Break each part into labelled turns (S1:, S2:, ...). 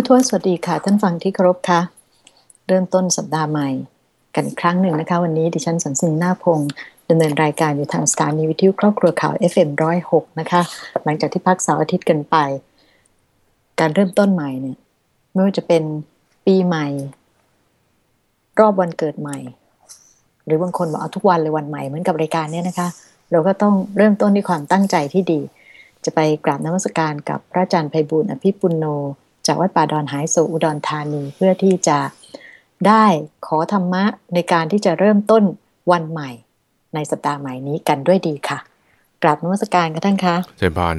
S1: ผู้ทวสวัสดีค่ะ ท่านฟังที่เคารพค่ะ เริ่มต้นสัปดาห์ใหม่ กันอีกครั้งหนึ่งนะคะ วันนี้ดิฉันสันสินหน้าพงศ์ดำเนินรายการอยู่ทางสถานีวิทยุครอบครัวข่าว FM106 นะคะ หลังจากที่พักเสาร์อาทิตย์กันไป การเริ่มต้นใหม่เนี่ยไม่ว่าจะเป็นปีใหม่ รอบวันเกิดใหม่ หรือบางคนบอกเอาทุกวันเลยวันใหม่เหมือนกับรายการเนี่ยนะคะ เราก็ต้องเริ่มต้นด้วยความตั้งใจที่ดี จะไปกราบนมัสการกับพระอาจารย์ไพบุญอภิปุณโน จากวัดป่าดอนหายโศกอุดรธานีเพื่อที่จะได้ขอธรรมะในการที่จะเริ่มต้นวันใหม่ ในสัปดาห์ใหม่นี้กันด้วยดีค่ะกราบนมัสการกันท่านคะ
S2: เจริญพร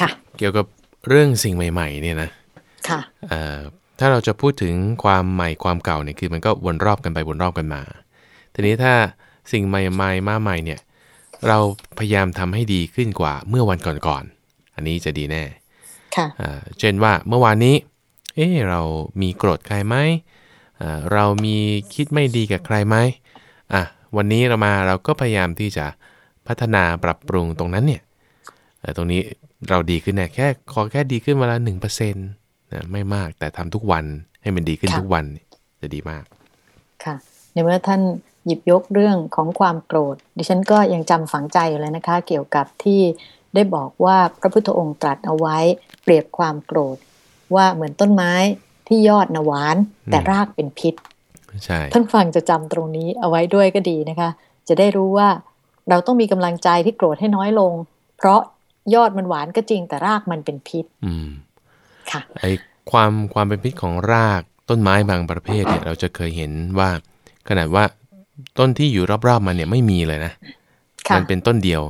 S1: ค่ะ
S2: เกี่ยวกับเรื่องสิ่งใหม่ ๆ เนี่ยนะ
S1: ค่ะ
S2: เอ่อถ้าเราจะพูดถึงความใหม่ความเก่าเนี่ยคือมันก็วนรอบกันไปวนรอบกันมา ทีนี้ถ้าสิ่งใหม่ๆมาใหม่เนี่ย เราพยายามทำให้ดีขึ้นกว่าเมื่อวันก่อนๆอันนี้จะดีแน่
S1: ค่ะ
S2: อ่า เช่นว่าเมื่อวานนี้ เอ๊ะเรามีโกรธใครไหมอ่าเรามีคิดไม่ดีกับใครไหมอะวันนี้เรามาเราก็พยายามที่จะพัฒนาปรับปรุงตรงนั้นเนี่ยเอ่อตรงนี้เราดีขึ้นแน่แค่ขอแค่ดีขึ้นวันละหนึ่งเปอร์เซ็นต์นะไม่มากแต่ทำทุกวันให้มันดีขึ้น
S1: ค่ะ
S2: ทุกวันเนี่ยจะดีมาก
S1: ค่ะ ในเมื่อท่านหยิบยกเรื่องของความโกรธ ดิฉันก็ยังจำฝังใจอยู่เลยนะคะ เกี่ยวกับที่ ได้บอกว่าพระพุทธองค์ตรัสเอาไว้เปรียบความโกรธ ว่าเหมือนต้นไม้ที่ยอดนะหวาน แต่
S2: อืม
S1: รากเป็นพิษ
S2: ใช่
S1: ท่านฟังจะจำตรงนี้เอาไว้ด้วยก็ดีนะคะ จะได้รู้ว่าเราต้องมีกำลังใจที่โกรธให้น้อยลง เพราะยอดมันหวานก็จริงแต่รากมันเป็นพิษ
S2: อืม
S1: ค่ะ
S2: ไอความความเป็นพิษของรากต้นไม้บางประเภทเนี่ยเราจะเคยเห็นว่า ขนาดว่าต้นที่อยู่รอบๆมันเนี่ยไม่มีเลยนะ
S1: ค่ะ
S2: มันเป็นต้นเดียว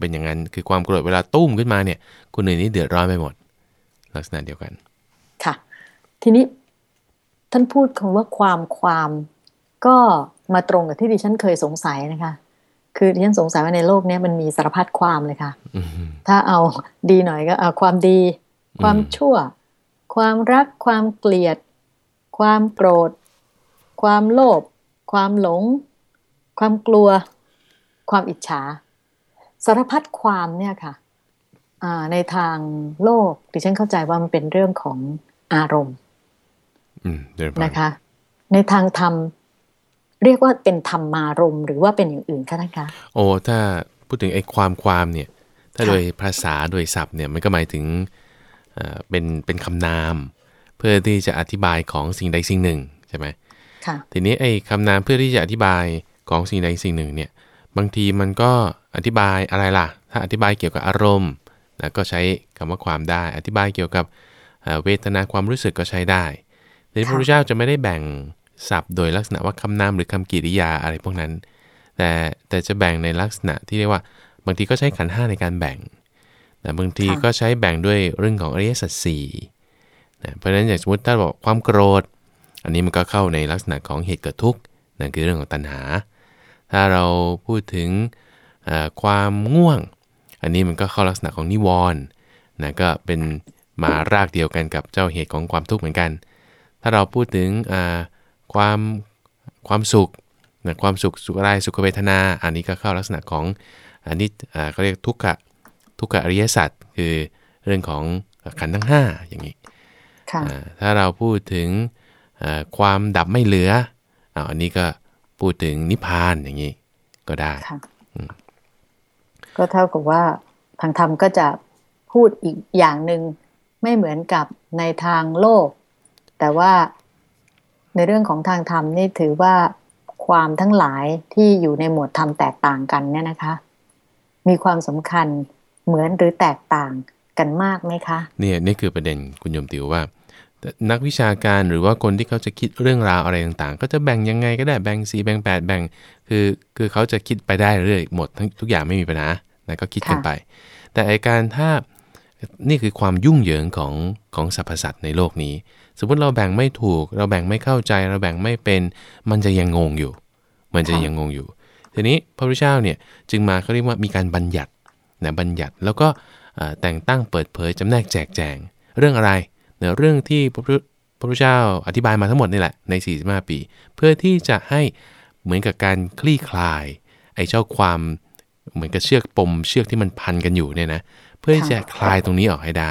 S2: เป็นอย่างนั้นคือความโกรธเวลาตุ้มขึ้นมาเนี่ยคนอื่นนี่เดือดร้อนไปหมด ลักษณะเดียวกัน
S1: ค่ะ ทีนี้ท่านพูดคำว่าความความก็มาตรงกับที่ดิฉันเคยสงสัยนะคะ คือดิฉันสงสัยว่าในโลกเนี้ยมันมีสารพัดความเลยค่ะ
S2: อืม
S1: ถ้าเอาดีหน่อยก็เอาความดี ความ
S2: อืม
S1: ชั่ว ความรัก ความเกลียด ความโกรธ ความโลภความหลง ความกลัว ความอิจฉา สารพัดความเนี่ยค่ะอ่าในทางโลกดิฉันเข้าใจว่ามันเป็นเรื่องของอารมณ์
S2: อืมเดินไป
S1: นะคะ ในทางธรรมเรียกว่าเป็นธรรมารมณ์หรือว่าเป็นอย่างอื่นคะท่านคะ
S2: โอ้ถ้าพูดถึงไอ้ความความเนี่ย ถ้า
S1: ค่ะ
S2: โดยภาษาโดยศัพท์เนี่ยมันก็หมายถึงเอ่อเป็นเป็นคำนาม เพื่อที่จะอธิบายของสิ่งใดสิ่งหนึ่งใช่ไหม
S1: ค่ะ
S2: ทีนี้ไอ้คำนามเพื่อที่จะอธิบายของสิ่งใดสิ่งหนึ่งเนี่ย บางทีมันก็อธิบายอะไรล่ะ ถ้าอธิบายเกี่ยวกับอารมณ์นะก็ใช้คำว่าความได้ อธิบายเกี่ยวกับเอ่อเวทนาความรู้สึกก็ใช้ได้แต่พระพุทธเจ้าจะไม่ได้แบ่งศัพท์ โดยลักษณะว่าคำนามหรือคำกริยาอะไรพวกนั้น แต่แต่จะแบ่งในลักษณะที่เรียกว่า บางทีก็ใช้ขันธ์ห้าในการแบ่งแต่บางที
S1: ค่ะ
S2: ก็ใช้แบ่งด้วยเรื่องของอริยสัจสี่นะเพราะฉะนั้นอย่างสมมติถ้าบอกความโกรธ อันนี้มันก็เข้าในลักษณะของเหตุเกิดทุกข์นั่นคือเรื่องของตัณหา ถ้าเราพูดถึงเอ่อความง่วง อันนี้มันก็เข้าลักษณะของนิวรณ์นะก็เป็นมารากเดียวกันกับเจ้าเหตุของความทุกข์เหมือนกัน ถ้าเราพูดถึงอ่าความความสุขนะความสุขสุขอะไรสุขเวทนา อันนี้ก็เข้าลักษณะของอันนี้อ่าเขาเรียกทุกขะทุกขอริยสัจคือเรื่องของขันธ์ทั้ง 5 อย่างนี้
S1: ค่ะ
S2: อ่าถ้าเราพูดถึงเอ่อความดับไม่เหลืออาอันนี้ก็ พูดถึงนิพพานอย่างนี้ก็ได้
S1: ค่ะก็เท่ากับว่าทางธรรมก็จะพูดอีกอย่างหนึ่งไม่เหมือนกับในทางโลก แต่ว่าในเรื่องของทางธรรมนี่ถือว่าความทั้งหลายที่อยู่ในหมวดธรรมแตกต่างกันเนี่ยนะคะ มีความสำคัญเหมือนหรือแตกต่างกันมากไหมคะ
S2: เนี่ยนี่คือประเด็นคุณโยมติวว่า นักวิชาการหรือว่าคนที่เขาจะคิดเรื่องราวอะไรต่างๆ ก็จะแบ่งยังไงก็ได้แบ่งสีแบ่งแปดแบ่ง คือคือเขาจะคิดไปได้เรื่อยหมดทั้งทุกอย่างไม่มีปัญหานะก็คิดกันไป แต่ไอการถ้านี่คือความยุ่งเหยิงของของสรรพสัตว์ในโลกนี้ สมมติเราแบ่งไม่ถูก เราแบ่งไม่เข้าใจ เราแบ่งไม่เป็น มันจะยังงงอยู่ มันจะยังงงอยู่ ทีนี้พระพุทธเจ้าเนี่ยจึงมาเขาเรียกว่ามีการบัญญัตินะบัญญัติแล้วก็แต่งตั้งเปิดเผยจำแนกแจกแจง เรื่องอะไร นะเรื่องที่พระพุทธเจ้าอธิบายมาทั้งหมดนี่แหละใน 45 ปี เพื่อที่จะให้เหมือนกับการคลี่คลายไอ้เจ้าความเหมือนกับเชือกปมเชือกที่มันพันกันอยู่เนี่ยนะเพื่อที่จะคลายตรงนี้ออกให้ได้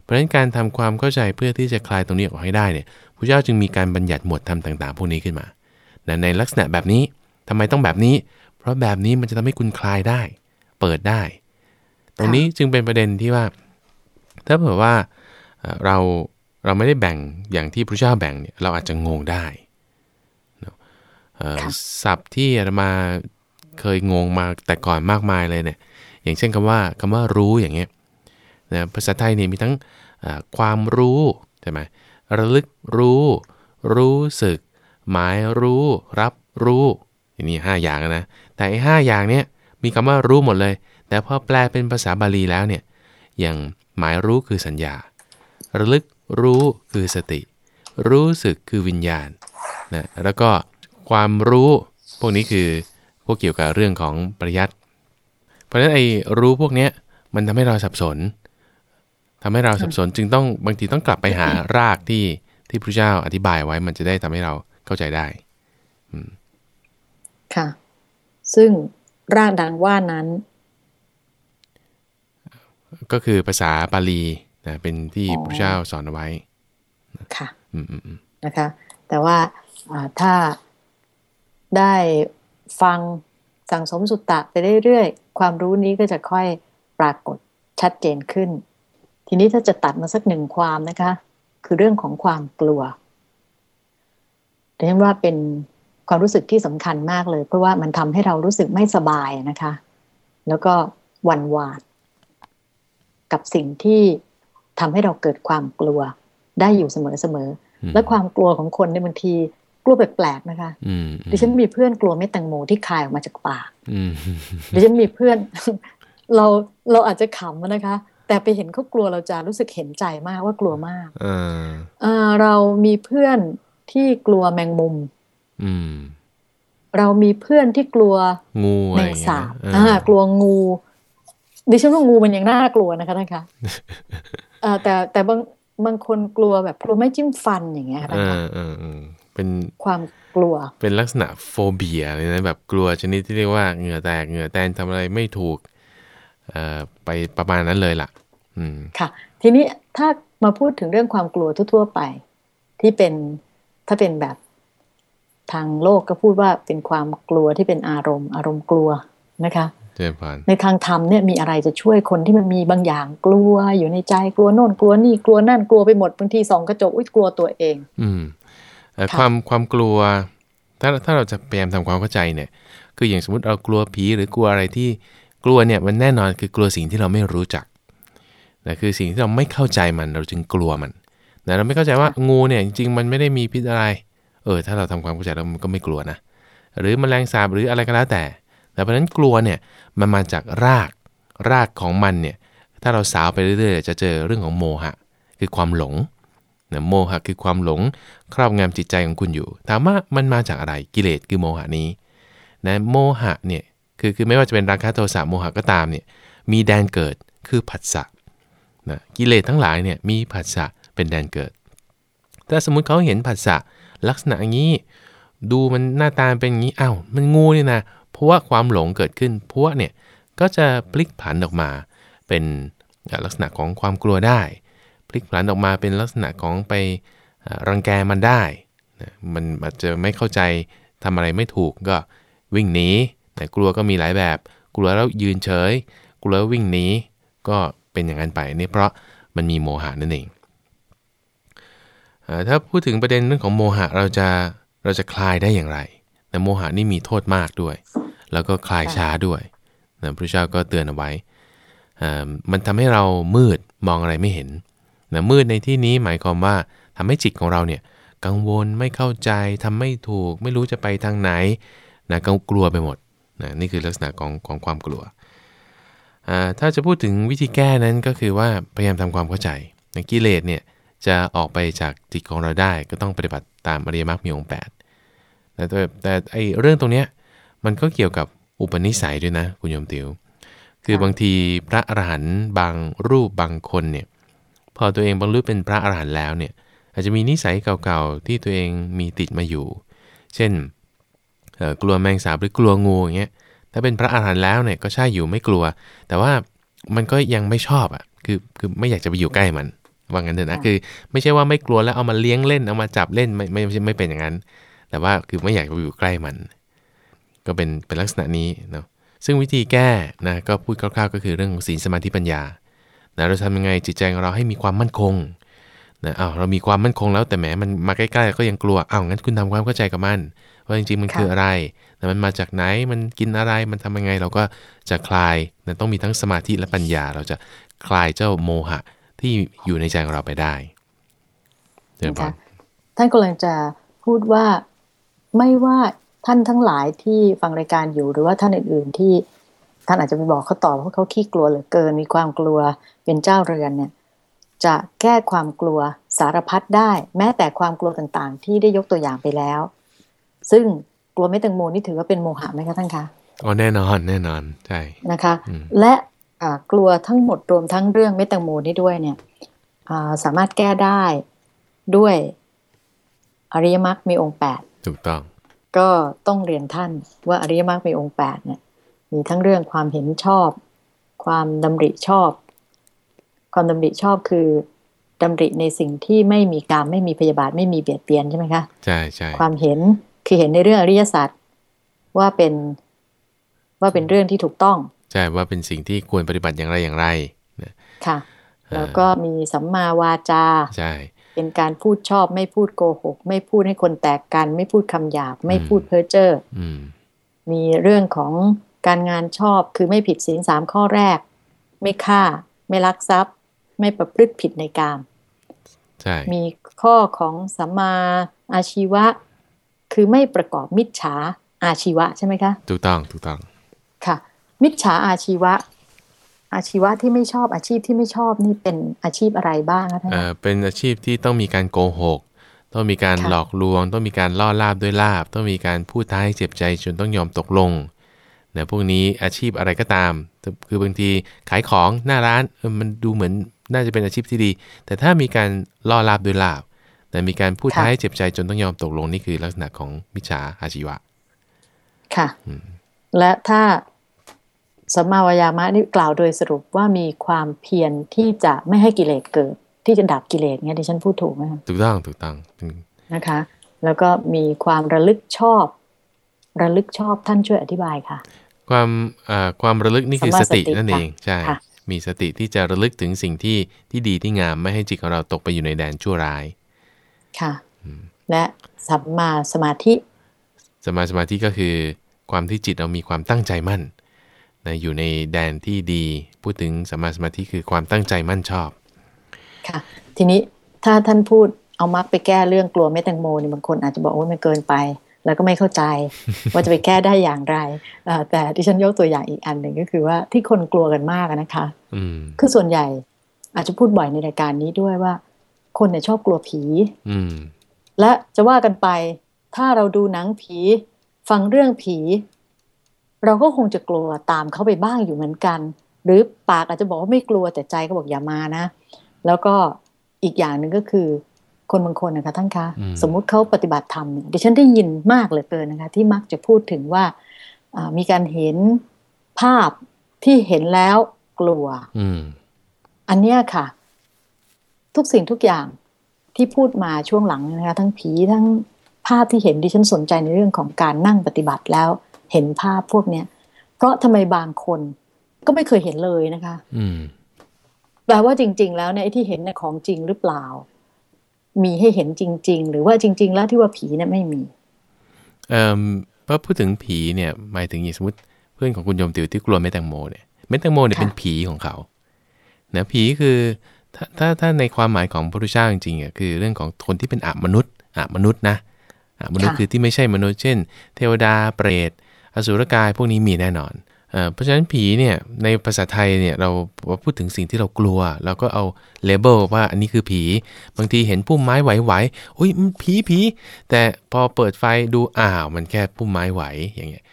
S2: เพราะฉะนั้นการทำความเข้าใจเพื่อที่จะคลายตรงนี้ออกให้ได้เนี่ยพระเจ้าจึงมีการบัญญัติหมวดธรรมต่าง ๆ พวกนี้ขึ้นมาในลักษณะแบบนี้ทำไมต้องแบบนี้ เพราะแบบนี้มันจะทำให้คุณคลายได้ เปิดได้ ตรงนี้จึงเป็นประเด็นที่ว่า ถ้าเผื่อว่า เราเราไม่ได้แบ่งอย่างที่พระเจ้าแบ่งเนี่ยเราอาจจะงงได้ศัพท์ที่อาตมาเคยงงมาแต่ก่อนมากมายเลยเนี่ยอย่างเช่นคำว่าคำว่ารู้อย่างเงี้ยนะภาษาไทยเนี่ยมีทั้งความรู้ใช่ไหมระลึกรู้ รู้สึก หมายรู้ รับรู้อย่างนี้ห้าอย่างนะแต่ไอ้ห้าอย่างเนี้ยมีคำว่ารู้หมดเลย แต่พอแปลเป็นภาษาบาลีแล้วเนี่ยอย่างหมายรู้คือสัญญา ระลึกรู้คือสติ รู้สึกคือวิญญาณนะแล้วก็ความรู้พวกนี้คือพวกเกี่ยวกับเรื่องของปริยัติเพราะฉะนั้นไอ้รู้พวกเนี้ยมันทำให้เราสับสนทำให้เราสับสนจึงต้องบางทีต้องกลับไปหารากที่ที่พระเจ้าอธิบายไว้มันจะได้ทำให้เราเข้าใจได้
S1: ค่ะ ซึ่งรากดังว่านั้น
S2: ก็คือภาษาบาลี นะเป็นที่พระเจ้าสอนเอาไว้
S1: ค่ะ
S2: อืม
S1: นะคะ แต่ว่าถ้าได้ฟังสั่งสมสุตตะไปเรื่อยๆ ความรู้นี้ก็จะค่อยปรากฏชัดเจนขึ้น ทีนี้ถ้าจะตัดมาสักหนึ่งความนะคะ คือเรื่องของความกลัวเรียกว่าเป็นความรู้สึกที่สำคัญมากเลย เพราะว่ามันทำให้เรารู้สึกไม่สบายนะคะ แล้วก็หวั่นหวาดกับสิ่งที่ ทำให้เราเกิดความกลัวได้อยู่เสมอๆ และความกลัวของคนในบางทีลัวแปลกๆนะคะดิฉันมีเพื่อนกลัวเม็ดแตงโมที่คายออกมาจากปากดิฉันมีเพื่อน เราเราอาจจะขำนะคะ แต่ไปเห็นเขากลัวเราจะรู้สึกเห็นใจมากว่ากลัวมาก
S2: อ
S1: เรามีเพื่อนที่กลัวแมงมุมเรามีเพื่อนที่กลัว
S2: งู
S1: แมงสาบกลัวงู ดิฉันว่างูมันยังน่ากลัวนะคะท่านคะแต่แต่บางบางคนกลัวแบบกลัวไม่จิ้มฟันอย่างเงี้ยนะคะ
S2: เป็น
S1: ความกลัว
S2: เป็นลักษณะโฟเบียเลยนะแบบกลัวชนิดที่เรียกว่าเหงื่อแตกเหงื่อแตนทำอะไรไม่ถูกเอ่อไปประมาณนั้นเลยล่ะ อืม
S1: ค่ะ ทีนี้ถ้ามาพูดถึงเรื่องความกลัวทั่ว ๆ ไป ที่เป็นถ้าเป็นแบบทางโลกก็พูดว่าเป็นความกลัวที่เป็นอารมณ์ อารมณ์กลัวนะคะ ในทางธรรมเนี่ยมีอะไรจะช่วยคนที่มันมีบางอย่างกลัวอยู่ในใจกลัวโน่นกลัวนี่กลัวนั่นกลัวไปหมดบางทีสองกระจกอุ้ยกลัวตัวเอง
S2: อืมความความกลัว ถ้าถ้าเราจะพยายามทำความเข้าใจเนี่ย คืออย่างสมมติเรากลัวผีหรือกลัวอะไรที่กลัวเนี่ยมันแน่นอนคือกลัวสิ่งที่เราไม่รู้จักนะคือสิ่งที่เราไม่เข้าใจมันเราจึงกลัวมันนะเราไม่เข้าใจว่างูเนี่ยจริงๆมันไม่ได้มีพิษอะไร เออ ถ้าเราทำความเข้าใจแล้วมันก็ไม่กลัวนะหรือมแมลงสาบหรืออะไรก็แล้วแต่ แต่เพราะนั้นกลัวเนี่ยมันมาจากรากรากของมันเนี่ยถ้าเราสาวไปเรื่อยๆ จะเจอเรื่องของโมหะ คือความหลงนะโมหะคือความหลงครอบงำจิตใจของคุณอยู่ ถามว่ามันมาจากอะไรกิเลสคือโมหะนี้นะโมหะเนี่ยคือคือไม่ว่าจะเป็นราคะโทสะโมหะก็ตามเนี่ยมีแดนเกิดคือผัสสะนะกิเลสทั้งหลายเนี่ยมีผัสสะเป็นแดนเกิด ถ้าสมมุติเขาเห็นผัสสะลักษณะอย่างนี้ ดูมันหน้าตาเป็นอย่างนี้อ้าวมันงูนี่นะ พราะว่าความหลงเกิดขึ้นพวกเนี่ยก็จะพลิกผันออกมา เป็นลักษณะของความกลัวได้ พลิกผันออกมาเป็นลักษณะของไปรังแกมันได้นะมันอาจจะไม่เข้าใจทำอะไรไม่ถูกก็วิ่งหนีนะกลัวก็มีหลายแบบ กลัวแล้วยืนเฉย กลัววิ่งหนีก็เป็นอย่างนั้นไปนี่เพราะมันมีโมหะนั่นเองถ้าพูดถึงประเด็นเรื่องของโมหะเราจะเราจะคลายได้อย่างไรแต่โมหะนี่มีโทษมากด้วย แล้วก็คลายช้าด้วยนะพระเจ้าก็เตือนเอาไว้ มันทำให้เรามืดมองอะไรไม่เห็นนะมืดในที่นี้หมายความว่าทำให้จิตของเราเนี่ยกังวลไม่เข้าใจทำไม่ถูก ไม่รู้จะไปทางไหนนะก็กลัวไปหมดนะนี่คือลักษณะของของความกลัว ถ้าจะพูดถึงวิธีแก้นั้นก็คือว่าพยายามทำความเข้าใจนะกิเลสเนี่ยจะออกไปจากจิตของเราได้ก็ต้องปฏิบัติตามอริยมรรคมีองค์แปดแต่แต่ไอเรื่องตรงเนี้ย มันก็เกี่ยวกับอุปนิสัยด้วยนะ คุณโยมติวคือบางทีพระอรหันต์บางรูปบางคนเนี่ยพอตัวเองบรรลุเป็นพระอรหันต์แล้วเนี่ยอาจจะมีนิสัยเก่าๆที่ตัวเองมีติดมาอยู่ เช่นกลัวแมงสาบหรือกลัวงูอย่างเงี้ยถ้าเป็นพระอาหารหันต์แล้วเนี่ยก็ใช่อยู่ไม่กลัว แต่ว่ามันก็ยังไม่ชอบอะคือคือไม่อยากจะไปอยู่ใกล้มันว่างั้นเถอะนะคือ ไม่ใช่ว่าไม่กลัวแล้วเอามาเลี้ยงเล่นเอามาจับเล่นไม่ไม่ไม่ไม่เป็นอย่างนั้น แต่ว่าคือไม่อยากไปอยู่ใกล้มัน ก็เป็นเป็นลักษณะนี้เนาะซึ่งวิธีแก้นะก็พูดคร่าวๆ ก็คือเรื่องของศีลสมาธิปัญญานะเราทำยังไงจิตใจของเราให้มีความมั่นคงนะอ้าวเรามีความมั่นคงแล้วแต่แหมมันมาใกล้ๆก็ยังกลัวอ้าวงั้นคุณทำความเข้าใจกับมันว่าจริงๆมันคืออะไรแต่มันมาจากไหนมันกินอะไรมันทำยังไงเราก็จะคลายนะต้องมีทั้งสมาธิและปัญญา เราจะคลายเจ้าโมหะที่อยู่ในใจของเราไปได้
S1: เดี๋ยวท่านกำลังจะพูดว่าไม่ว่า ท่านทั้งหลายที่ฟังรายการอยู่หรือว่าท่านอื่นๆที่ท่านอาจจะไปบอกเขาต่อเพราะเขาขี้กลัวเหลือเกิน มีความกลัวเป็นเจ้าเรือนเนี่ยจะแก้ความกลัวสารพัดได้ แม้แต่ความกลัวต่างๆ ที่ได้ยกตัวอย่างไปแล้ว ซึ่งกลัวไม่ตังโมนี่ถือว่าเป็นโมหะไหมคะท่านคะ
S2: อ๋อแน่นอนแน่นอนใช่
S1: นะคะ และกลัวทั้งหมดรวมทั้งเรื่องไม่ตังโมนี่ด้วยเนี่ยสามารถแก้ได้ด้วยอริยมรรคมีองค์แปด
S2: ถูกต้อง
S1: ก็ต้องเรียนท่านว่าอริยมรรคมีองค์แปดเนี่ยมีทั้งเรื่องความเห็นชอบ ความดำริชอบ ความดำริชอบคือดำริในสิ่งที่ไม่มีการไม่มีพยาบาทไม่มีเบียดเบียนใช่ไหมคะ
S2: ใช่ใช่
S1: ความเห็นคือเห็นในเรื่องอริยสัจว่าเป็นว่าเป็นเรื่องที่ถูกต้อง
S2: ใช่ว่าเป็นสิ่งที่ควรปฏิบัติอย่างไรอย่างไร
S1: ค่ะ แล้วก็มีสัมมาวาจา
S2: ใช่
S1: เป็นการพูดชอบ ไม่พูดโกหก ไม่พูดให้คนแตกกัน ไม่พูดคำหยาบ ไม่พูดเพ้อเจ้อมีเรื่องของการงานชอบคือไม่ผิดศีลสามข้อแรก ไม่ฆ่า ไม่ลักทรัพย์ ไม่ประพฤติผิดในกาม
S2: ใช่
S1: มีข้อของสัมมาอาชีวะ คือไม่ประกอบมิจฉาอาชีวะใช่ไหมคะ
S2: ถูกต้องถูกต้อง
S1: ค่ะ มิจฉาอาชีวะ อาชีวะที่ไม่ชอบอาชีพที่ไม่ชอบนี่เป็นอาชีพอะไรบ้างคะท่าน
S2: เป็นอาชีพที่ต้องมีการโกหก ต้องมีการหลอกลวง ต้องมีการล่อลาบด้วยลาบ ต้องมีการพูดท้ายเจ็บใจจนต้องยอมตกลงเนี่ยพวกนี้อาชีพอะไรก็ตาม คือบางทีขายของหน้าร้านมันดูเหมือนน่าจะเป็นอาชีพที่ดี แต่ถ้ามีการล่อลาบด้วยลาบ แต่มีการพูดท้ายเจ็บใจจนต้องยอมตกลงนี่คือลักษณะของมิจฉาอาชีวะ
S1: ค่ะ และถ้า สัมมาวายามะนี่กล่าวโดยสรุปว่ามีความเพียรที่จะไม่ให้กิเลสเกิด ที่จะดับกิเลสเนี่ยดิฉันพูดถูกไหมคะ
S2: ถูกต้องถูกต้อง
S1: นะคะ แล้วก็มีความระลึกชอบ ระลึกชอบท่านช่วยอธิบายค่ะ
S2: ความความระลึกนี่คือสตินั่นเองใช่มีสติที่จะระลึกถึงสิ่งที่ที่ดีที่งามไม่ให้จิตของเราตกไปอยู่ในแดนชั่วร้าย
S1: ค่ะ และสัมมาสมาธิ
S2: สมาสมาธิก็คือ ความที่จิตเรามีความตั้งใจมั่น นะอยู่ในแดนที่ดี พูดถึงสมาสมาธิคือความตั้งใจมั่นชอบ
S1: ค่ะ ทีนี้ถ้าท่านพูดเอามักไปแก้เรื่องกลัวไม่แตงโมนี่บางคนอาจจะบอกว่าไม่เกินไป แล้วก็ไม่เข้าใจ ว่าจะไปแก้ได้อย่างไรแต่ที่ฉันยกตัวอย่างอีกอันหนึ่งก็คือว่าที่คนกลัวกันมากนะคะคือส่วนใหญ่อาจจะพูดบ่อยในรายการนี้ด้วยว่า คนเนี่ยชอบกลัวผี
S2: อื
S1: และจะว่ากันไป ถ้าเราดูหนังผี ฟังเรื่องผี เราก็คงจะกลัวตามเขาไปบ้างอยู่เหมือนกัน หรือปากอาจจะบอกว่าไม่กลัวแต่ใจก็บอกอย่ามานะ แล้วก็อีกอย่างหนึ่งก็คือ คนบางคนนะคะท่านคะ สมมุติเขาปฏิบัติธรรมเนี่ยดิฉันได้ยินมากเหลือเกินนะคะ ที่มักจะพูดถึงว่ามีการเห็นภาพที่เห็นแล้วกลัวอันเนี้ยค่ะ ทุกสิ่งทุกอย่างที่พูดมาช่วงหลังนะคะ ทั้งผีทั้งภาพที่เห็นดิฉันสนใจในเรื่องของการนั่งปฏิบัติแล้ว เห็นภาพพวกเนี้ยเพราะทำไมบางคนก็ไม่เคยเห็นเลยนะคะ
S2: อืม
S1: แปลว่าจริง ๆ แล้วเนี่ยไอ้ที่เห็นในของจริงหรือเปล่า มีให้เห็นจริง ๆ หรือว่าจริง ๆ แล้วที่ว่าผีเนี่ยไม่มี
S2: เอ่อพอพูดถึงผีเนี่ยหมายถึงอย่างสมมติเพื่อนของคุณโยมติวที่กลัวเมตังโมเนี่ยเมตังโมเนี่ยเป็นผีของเขานะผีคือถ้าถ้าถ้าในความหมายของพระพุทธเจ้าจริงๆอะคือเรื่องของคนที่เป็นอมนุษย์อมนุษย์นะอมนุษย์คือที่ไม่ใช่มนุษย์เช่น เทวดาเปรต อสุรกายพวกนี้มีแน่นอนเพราะฉะนั้นผีเนี่ยในภาษาไทยเนี่ยเราพูดถึงสิ่งที่เรากลัว เราก็เอาเลเบลว่าอันนี้คือผี บางทีเห็นพุ่มไม้ไหวๆอุ้ยผีผีแต่พอเปิดไฟดูอ้าวมันแค่พุ่มไม้ไหวอย่างเงี้ย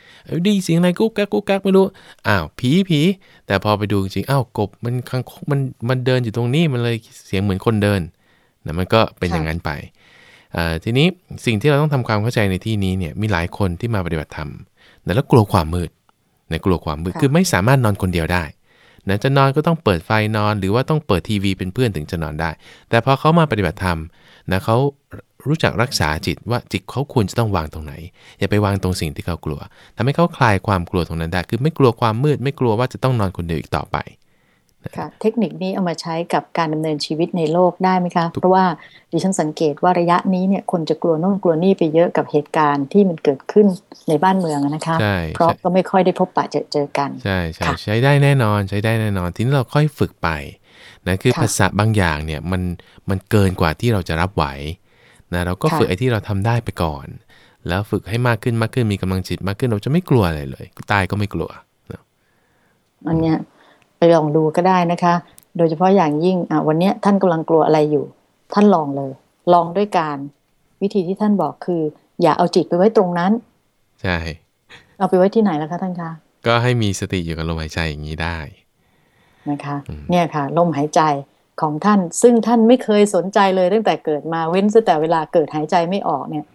S2: ดีเสียงอะไรกุ๊กกักกุ๊กกักไม่รู้อ้าวผีผีแต่พอไปดูจริงอ้าวกบมันคังคกมันมันเดินอยู่ตรงนี้มันเลยเสียงเหมือนคนเดินนะมันก็เป็นอย่างนั้นไปทีนี้สิ่งที่เราต้องทำความเข้าใจในที่นี้เนี่ยมีหลายคนที่มาปฏิบัติธรรม แล้วกลัวความมืดในกลัวความมืดคือไม่สามารถนอนคนเดียวได้นะจะนอนก็ต้องเปิดไฟนอนหรือว่าต้องเปิดทีวีเป็นเพื่อนถึงจะนอนได้ แต่พอเขามาปฏิบัติธรรมนะเขารู้จักรักษาจิตว่าจิตเขาควรจะต้องวางตรงไหน อย่าไปวางตรงสิ่งที่เขากลัวทำให้เขาคลายความกลัวตรงนั้นได้ คือไม่กลัวความมืด ไม่กลัวว่าจะต้องนอนคนเดียวอีกต่อไป
S1: ค่ะเทคนิคนี้เอามาใช้กับการดำเนินชีวิตในโลกได้ไหมคะ เพราะว่าดิฉันสังเกตว่าระยะนี้เนี่ยคนจะกลัวโน่นกลัวนี่ไปเยอะกับเหตุการณ์ที่มันเกิดขึ้นในบ้านเมืองนะคะ
S2: ใช่
S1: เพราะก็ไม่ค่อยได้พบปะเจอเจอกัน
S2: ใช่ใช่
S1: ค่ะ
S2: ใช้ได้แน่นอนใช้ได้แน่นอน ทีนี้เราค่อยฝึกไปนะคือ
S1: ค่ะ
S2: ภาษาบางอย่างเนี่ยมันมันเกินกว่าที่เราจะรับไหวนะเราก็
S1: ค่ะ
S2: ฝึกไอ้ที่เราทำได้ไปก่อน แล้วฝึกให้มากขึ้นมากขึ้นมีกำลังจิตมากขึ้นเราจะไม่กลัวอะไรเลย ตายก็ไม่กลัวนะ
S1: อันเนี้ย ไปลองดูก็ได้นะคะ โดยเฉพาะอย่างยิ่งอะวันเนี้ยท่านกำลังกลัวอะไรอยู่ ท่านลองเลย ลองด้วยการวิธีที่ท่านบอกคือ อย่าเอาจิตไปไว้ตรงนั้น
S2: ใช่
S1: เอาไปไว้ที่ไหนแล้วคะท่านคะ
S2: ก็ให้มีสติอยู่กับลมหายใจอย่างนี้ได้
S1: นะคะ
S2: อืม
S1: เนี่ยค่ะ ลมหายใจของท่าน ซึ่งท่านไม่เคยสนใจเลยตั้งแต่เกิดมาเว้นแต่เวลาเกิดหายใจไม่ออกเนี่ย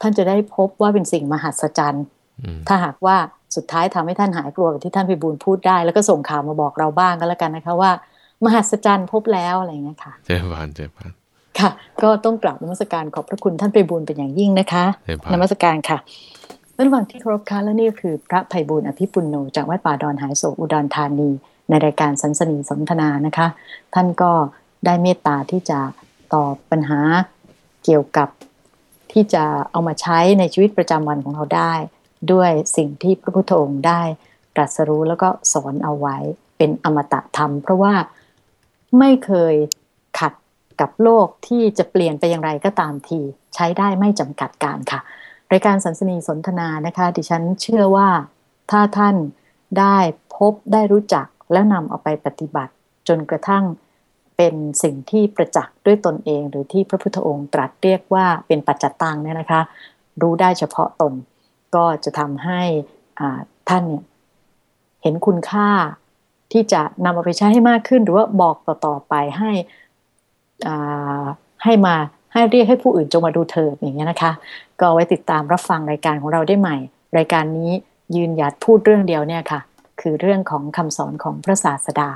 S1: ท่านจะได้พบว่าเป็นสิ่งมหัศจรรย์
S2: อืม
S1: ถ้าหากว่า สุดท้ายทำให้ท่านหายกลัวกับที่ท่านพิบูลพูดได้ แล้วก็ส่งข่าวมาบอกเราบ้างก็แล้วกันนะคะ ว่า มหัศจรรย์พบแล้วอะไรอย่างเงี้ยค่ะ
S2: เจริญพรเจริญพร
S1: ค่ะ ก็ต้องกราบนมัสการขอบพระคุณท่านไปบูลย์เป็นอย่างยิ่งนะคะ
S2: เจริญพร
S1: นมัสการค่ะท่านฟังที่เคารพค่ะและนี่คือพระไพบูลย์อภิปุณโนจากวัดป่าดอนหายโศกอุดรธานี ในรายการสันสนีสนทนานะคะ ท่านก็ได้เมตตาที่จะตอบปัญหาเกี่ยวกับที่จะเอามาใช้ในชีวิตประจำวันของเราได้ ด้วยสิ่งที่พระพุทธองค์ได้ตรัสรู้แล้วก็สอนเอาไว้เป็นอมตะธรรม เพราะว่าไม่เคยขัดกับโลกที่จะเปลี่ยนไปอย่างไรก็ตามที ใช้ได้ไม่จำกัดการค่ะ รายการสันสนีสนทนานะคะ ดิฉันเชื่อว่าถ้าท่านได้พบได้รู้จักแล้วนำเอาไปปฏิบัติจนกระทั่งเป็นสิ่งที่ประจักษ์ด้วยตนเอง หรือที่พระพุทธองค์ตรัสเรียกว่าเป็นปัจจตังเนี่ยนะคะ รู้ได้เฉพาะตน ก็จะทำให้ท่านเนี่ยเห็นคุณค่าที่จะนำเอาไปใช้ให้มากขึ้น หรือว่าบอกต่อๆไปให้ให้มาให้เรียกให้ผู้อื่นจงมาดูเถิดอย่างเงี้ยนะคะ ก็ไว้ติดตามรับฟังรายการของเราได้ใหม่ รายการนี้ยืนหยัดพูดเรื่องเดียวเนี่ยค่ะ คือเรื่องของคำสอนของพระศาสดา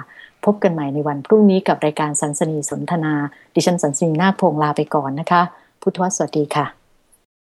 S1: พบกันใหม่ในวันพรุ่งนี้กับรายการสันสนีสนทนา ดิฉันสันสนีนาคพงลาไปก่อนนะคะ พุทธวสวัสดีค่ะ